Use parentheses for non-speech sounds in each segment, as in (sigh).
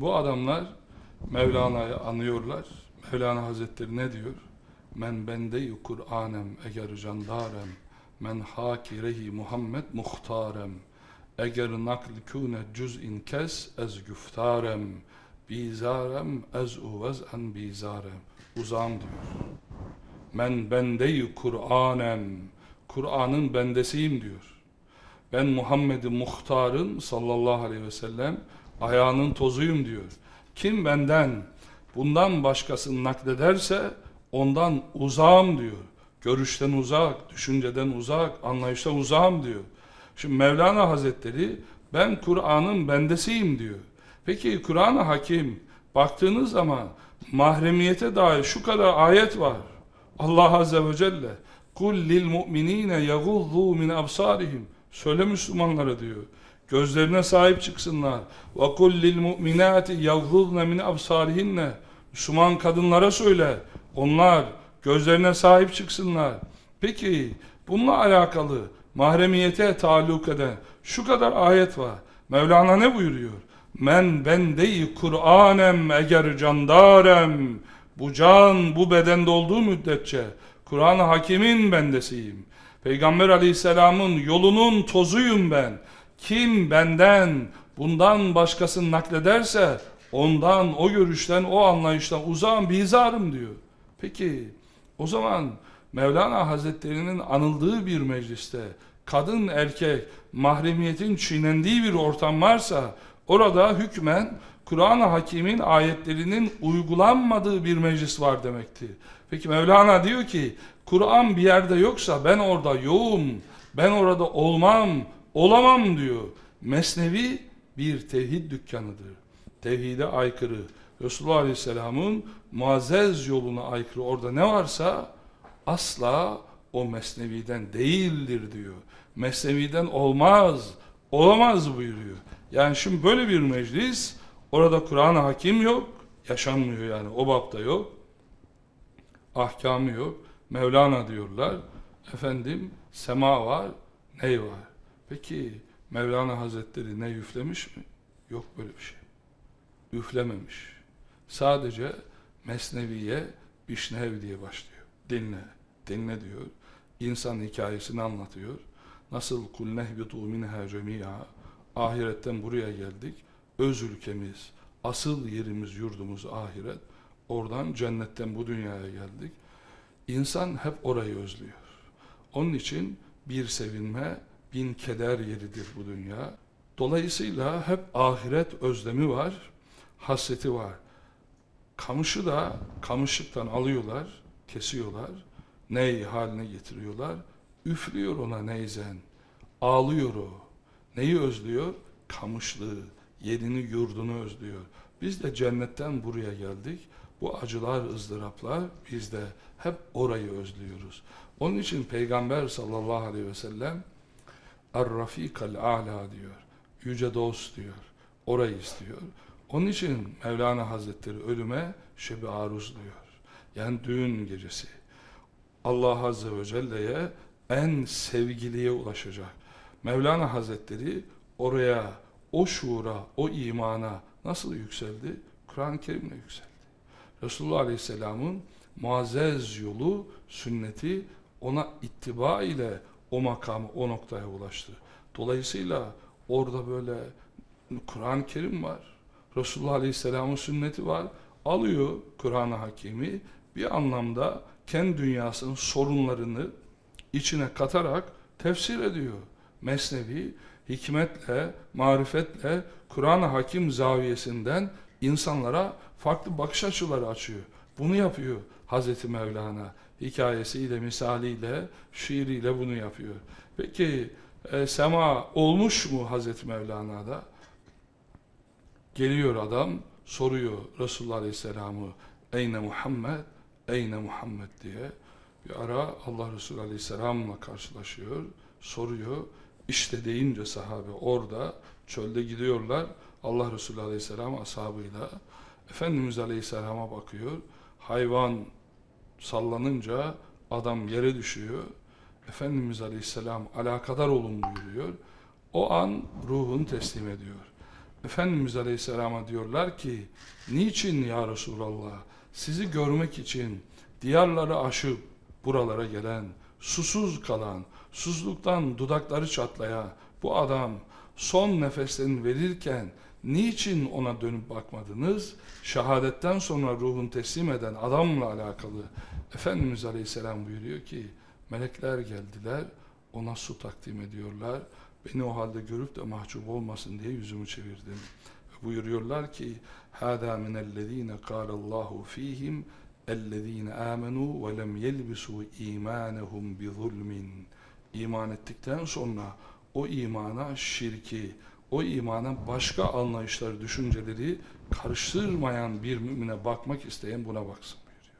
Bu adamlar Mevlana'yı anıyorlar. Mevlana Hazretleri ne diyor? Men bendeyi Kur'anem eger candarem men hakirehi Muhammed muhtarem eger nakl kune cüz'in kes ez güftarem bizarem ez uvez en bizarem uzağım diyor. Men bendeyi Kur'anem Kur'an'ın bendesiyim diyor. Ben Muhammed'i muhtarın sallallahu aleyhi ve sellem ayağının tozuyum diyor. Kim benden bundan başkasını naklederse ondan uzağım diyor. Görüşten uzak, düşünceden uzak, anlayıştan uzağım diyor. Şimdi Mevlana Hazretleri ben Kur'an'ın bendesiyim diyor. Peki Kur'an-ı Hakim baktığınız zaman mahremiyete dair şu kadar ayet var. Allah Azze ve Celle kul lil mu'minine yaguzzu min absarihim söyle Müslümanlara diyor. Gözlerine sahip çıksınlar. Lil mu'minati yagzuzzna min absarihinne Müslüman kadınlara söyle. Onlar gözlerine sahip çıksınlar. Peki bununla alakalı mahremiyete taluk eden şu kadar ayet var. Mevlana ne buyuruyor? Men bendeyi Kur'anem eger candarem bu can bu bedende olduğu müddetçe Kur'an-ı Hakim'in bendesiyim. Peygamber aleyhisselamın yolunun tozuyum ben. Kim benden bundan başkasını naklederse ondan, o görüşten, o anlayıştan uzağım, bizarım diyor. Peki o zaman Mevlana Hazretleri'nin anıldığı bir mecliste kadın erkek mahremiyetin çiğnendiği bir ortam varsa orada hükmen Kur'an-ı Hakim'in ayetlerinin uygulanmadığı bir meclis var demektir. Peki Mevlana diyor ki Kur'an bir yerde yoksa ben orada yoğum, ben orada olmam, olamam diyor. Mesnevi bir tevhid dükkanıdır. Tevhide aykırı. Resulullah Aleyhisselam'ın muazzez yoluna aykırı orada ne varsa asla o mesneviden değildir diyor. Mesneviden olmaz, olamaz buyuruyor. Yani şimdi böyle bir meclis orada Kur'an-ı Hakim yok, yaşanmıyor yani o bapta yok. Ahkamı yok. Mevlana diyorlar. Efendim sema var, ney var. Peki Mevlana Hazretleri ne üflemiş mi? Yok böyle bir şey. Üflememiş. Sadece Mesneviye Bişnev diye başlıyor. Dinle, dinle diyor. İnsan hikayesini anlatıyor. Nasıl kul nehbitu minha cemi'a ahiretten buraya geldik. Öz ülkemiz, asıl yerimiz, yurdumuz ahiret. Oradan cennetten bu dünyaya geldik. İnsan hep orayı özlüyor. Onun için bir sevinme, bin keder yeridir bu dünya. Dolayısıyla hep ahiret özlemi var, hasreti var. Kamışı da kamışlıktan alıyorlar, kesiyorlar, ney haline getiriyorlar, üflüyor ona neyzen, ağlıyor o. Neyi özlüyor? Kamışlığı, yerini, yurdunu özlüyor. Biz de cennetten buraya geldik. Bu acılar, ızdıraplar biz de hep orayı özlüyoruz. Onun için Peygamber sallallahu aleyhi ve sellem Er-Rafikal A'la diyor. Yüce dost diyor. Orayı istiyor. Onun için Mevlana Hazretleri ölüme şebi aruz diyor. Yani düğün gecesi. Allah Azze ve Celle'ye en sevgiliye ulaşacak. Mevlana Hazretleri oraya, o şuura, o imana nasıl yükseldi? Kur'an-ı Kerim'le yükseldi. Resulullah Aleyhisselam'ın muazzez yolu, sünneti ona ittiba ile o makamı, o noktaya ulaştı. Dolayısıyla orada böyle Kur'an-ı Kerim var. Resulullah Aleyhisselam'ın sünneti var. Alıyor Kur'an-ı Hakimi bir anlamda kendi dünyasının sorunlarını içine katarak tefsir ediyor. Mesnevi hikmetle, marifetle Kur'an-ı Hakim zaviyesinden insanlara farklı bakış açıları açıyor. Bunu yapıyor Hazreti Mevlana. Hikayesiyle, misaliyle, şiiriyle bunu yapıyor. Peki e, sema olmuş mu Hazreti Mevlana'da? Geliyor adam, soruyor Resulullah Aleyhisselam'ı Eyne Muhammed, Eyne Muhammed diye. Bir ara Allah Resulü Aleyhisselam'la karşılaşıyor, soruyor. İşte deyince sahabe orada, çölde gidiyorlar. Allah Resulü Aleyhisselam ashabıyla Efendimiz Aleyhisselam'a bakıyor. Hayvan sallanınca adam yere düşüyor. Efendimiz Aleyhisselam alakadar olun buyuruyor. O an ruhunu teslim ediyor. Efendimiz Aleyhisselam'a diyorlar ki niçin ya Resulallah sizi görmek için diyarları aşıp buralara gelen, susuz kalan, susuzluktan dudakları çatlayan bu adam son nefeslerini verirken niçin ona dönüp bakmadınız? Şehadetten sonra ruhun teslim eden adamla alakalı Efendimiz Aleyhisselam buyuruyor ki melekler geldiler ona su takdim ediyorlar. Beni o halde görüp de mahcup olmasın diye yüzümü çevirdim. Ve buyuruyorlar ki هَذَا مِنَ الَّذ۪ينَ قَالَ اللّٰهُ ف۪يهِمْ اَلَّذ۪ينَ آمَنُوا وَلَمْ يَلْبِسُوا اِيمَانَهُمْ بِظُلْمٍ İman ettikten sonra o imana şirki, o imana başka anlayışları, düşünceleri karıştırmayan bir mümine bakmak isteyen buna baksın buyuruyor.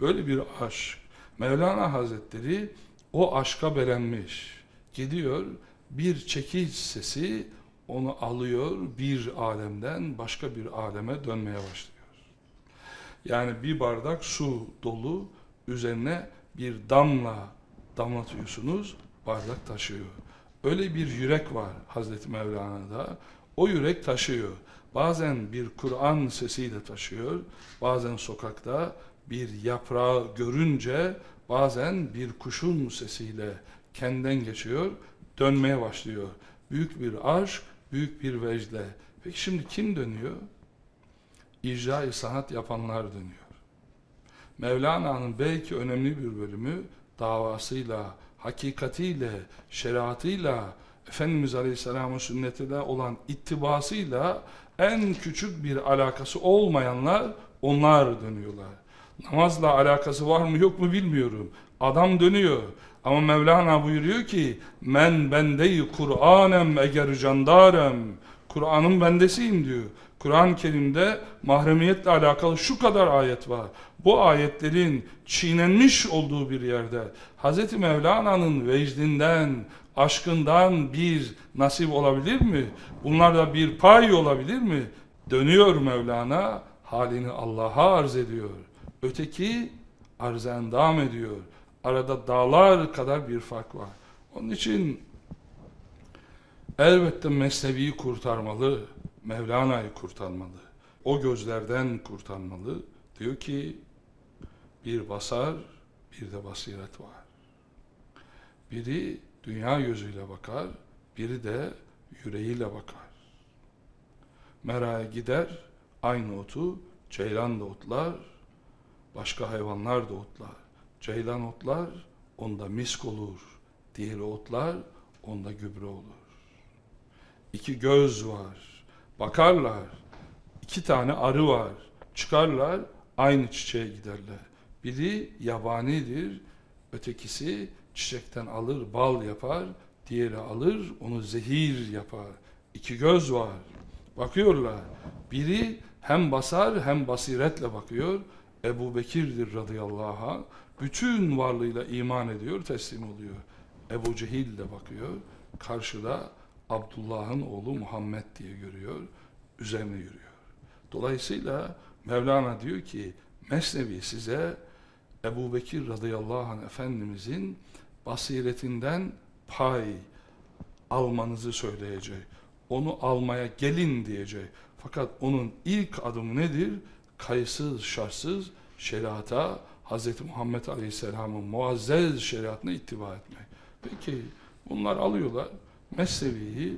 Böyle bir aşk. Mevlana Hazretleri o aşka belenmiş. Gidiyor bir çekiç sesi onu alıyor bir alemden başka bir aleme dönmeye başlıyor. Yani bir bardak su dolu üzerine bir damla damlatıyorsunuz bardak taşıyor. Öyle bir yürek var Hazreti Mevlana'da. O yürek taşıyor. Bazen bir Kur'an sesiyle taşıyor. Bazen sokakta bir yaprağı görünce bazen bir kuşun sesiyle kendinden geçiyor, dönmeye başlıyor. Büyük bir aşk, büyük bir vecde. Peki şimdi kim dönüyor? icra sanat yapanlar dönüyor. Mevlana'nın belki önemli bir bölümü davasıyla, hakikatiyle, şeriatıyla, Efendimiz Aleyhisselam'ın sünnetine olan ittibasıyla en küçük bir alakası olmayanlar onlar dönüyorlar. Namazla alakası var mı yok mu bilmiyorum. Adam dönüyor. Ama Mevlana buyuruyor ki men bendeyi Kur'anem eger candarem Kur'an'ın bendesiyim diyor. Kur'an-ı Kerim'de mahremiyetle alakalı şu kadar ayet var. Bu ayetlerin çiğnenmiş olduğu bir yerde Hz. Mevlana'nın vecdinden, aşkından bir nasip olabilir mi? Bunlarda bir pay olabilir mi? Dönüyor Mevlana, halini Allah'a arz ediyor. Öteki arz endam ediyor. Arada dağlar kadar bir fark var. Onun için elbette Mesnevi'yi kurtarmalı, Mevlana'yı kurtarmalı. O gözlerden kurtarmalı. Diyor ki bir basar, bir de basiret var. Biri dünya gözüyle bakar, biri de yüreğiyle bakar. Mera'ya gider, aynı otu ceylan da otlar, başka hayvanlar da otlar. Ceylan otlar, onda misk olur. Diğeri otlar, onda gübre olur. İki göz var, bakarlar. İki tane arı var, çıkarlar, aynı çiçeğe giderler. Biri yabanidir, ötekisi çiçekten alır, bal yapar, diğeri alır, onu zehir yapar. İki göz var, bakıyorlar. Biri hem basar hem basiretle bakıyor. Ebu Bekir'dir radıyallahu anh. Bütün varlığıyla iman ediyor, teslim oluyor. Ebu Cehil de bakıyor. Karşıda Abdullah'ın oğlu Muhammed diye görüyor. Üzerine yürüyor. Dolayısıyla Mevlana diyor ki Mesnevi size Ebu Bekir radıyallahu anh Efendimizin basiretinden pay almanızı söyleyecek. Onu almaya gelin diyecek. Fakat onun ilk adımı nedir? Kayıtsız, şartsız şeriata, Hz. Muhammed Aleyhisselam'ın muazzez şeriatına ittiba etmek. Peki bunlar alıyorlar, Mesnevi'yi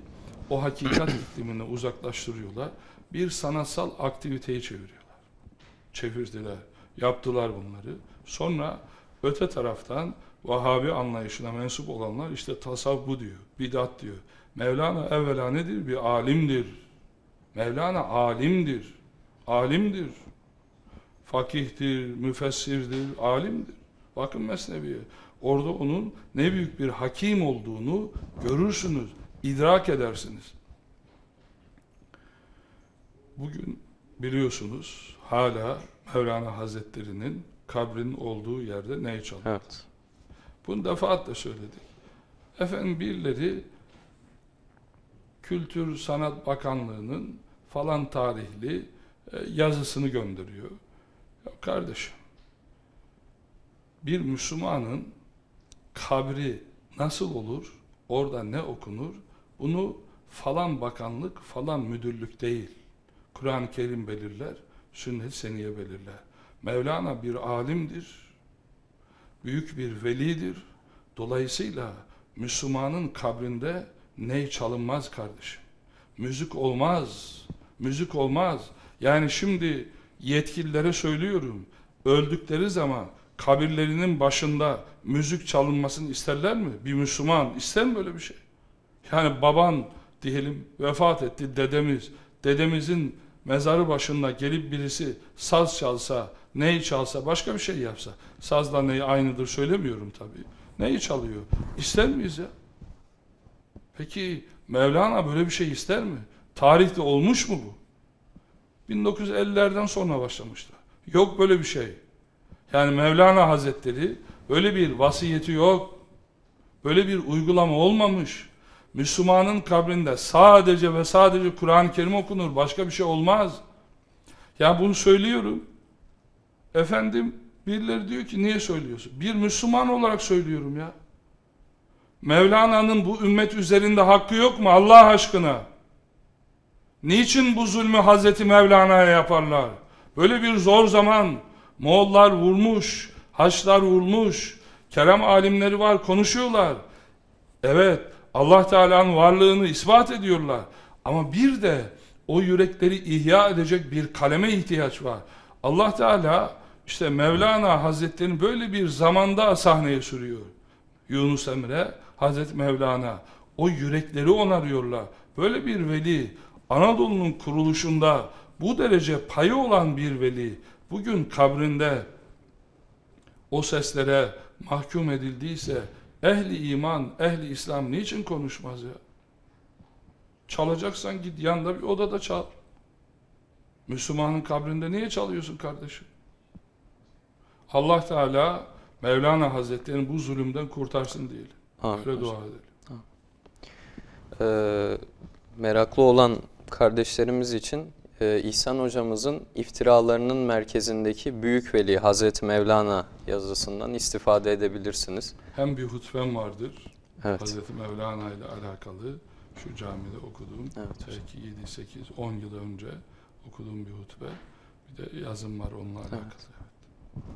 o hakikat (coughs) iklimine uzaklaştırıyorlar. Bir sanatsal aktiviteyi çeviriyorlar. Çevirdiler, yaptılar bunları. Sonra öte taraftan Vahabi anlayışına mensup olanlar işte tasavvu diyor, bidat diyor. Mevlana evvela nedir? Bir alimdir. Mevlana alimdir. Alimdir. Fakihtir, müfessirdir, alimdir. Bakın Mesnevi'ye. Orada onun ne büyük bir hakim olduğunu görürsünüz, idrak edersiniz. Bugün biliyorsunuz hala Mevlana Hazretleri'nin kabrinin olduğu yerde ne çalıyor? Evet. Bunu defaatle söyledik. Efendim birileri Kültür Sanat Bakanlığı'nın falan tarihli e, yazısını gönderiyor. Ya kardeşim, bir Müslümanın kabri nasıl olur, orada ne okunur, bunu falan bakanlık, falan müdürlük değil. Kur'an-ı Kerim belirler, sünnet seniye belirler. Mevlana bir alimdir, büyük bir velidir. Dolayısıyla Müslümanın kabrinde ney çalınmaz kardeşim. Müzik olmaz, müzik olmaz. Yani şimdi yetkililere söylüyorum, öldükleri zaman kabirlerinin başında müzik çalınmasını isterler mi? Bir Müslüman ister mi böyle bir şey? Yani baban diyelim vefat etti dedemiz. Dedemizin mezarı başında gelip birisi saz çalsa, neyi çalsa, başka bir şey yapsa. Sazla neyi aynıdır söylemiyorum tabii. Neyi çalıyor? İster miyiz ya? Peki Mevlana böyle bir şey ister mi? Tarihte olmuş mu bu? 1950'lerden sonra başlamıştı. Yok böyle bir şey. Yani Mevlana Hazretleri böyle bir vasiyeti yok. Böyle bir uygulama olmamış. Müslümanın kabrinde sadece ve sadece Kur'an-ı Kerim okunur. Başka bir şey olmaz. Ya bunu söylüyorum. Efendim birileri diyor ki niye söylüyorsun? Bir Müslüman olarak söylüyorum ya. Mevlana'nın bu ümmet üzerinde hakkı yok mu Allah aşkına? Niçin bu zulmü Hazreti Mevlana'ya yaparlar? Böyle bir zor zaman Moğollar vurmuş, Haçlar vurmuş, kerem alimleri var konuşuyorlar. Evet Allah Teala'nın varlığını ispat ediyorlar. Ama bir de o yürekleri ihya edecek bir kaleme ihtiyaç var. Allah Teala işte Mevlana Hazretleri'ni böyle bir zamanda sahneye sürüyor. Yunus Emre, Hazreti Mevlana o yürekleri onarıyorlar. Böyle bir veli Anadolu'nun kuruluşunda bu derece payı olan bir veli bugün kabrinde o seslere mahkum edildiyse ehli iman, ehli İslam niçin konuşmaz ya? Çalacaksan git yanında bir odada çal. Müslümanın kabrinde niye çalıyorsun kardeşim? Allah Teala Mevlana Hazretleri'ni bu zulümden kurtarsın diyelim. Amin Öyle dua edelim. Ee, meraklı olan kardeşlerimiz için e, İhsan hocamızın iftiralarının merkezindeki Büyük Veli Hazreti Mevlana yazısından istifade edebilirsiniz. Hem bir hutbem vardır. Evet. Hazreti Mevlana ile alakalı şu camide okuduğum Evet belki 7 8 10 yıl önce okuduğum bir hutbe. Bir de yazım var onunla alakalı.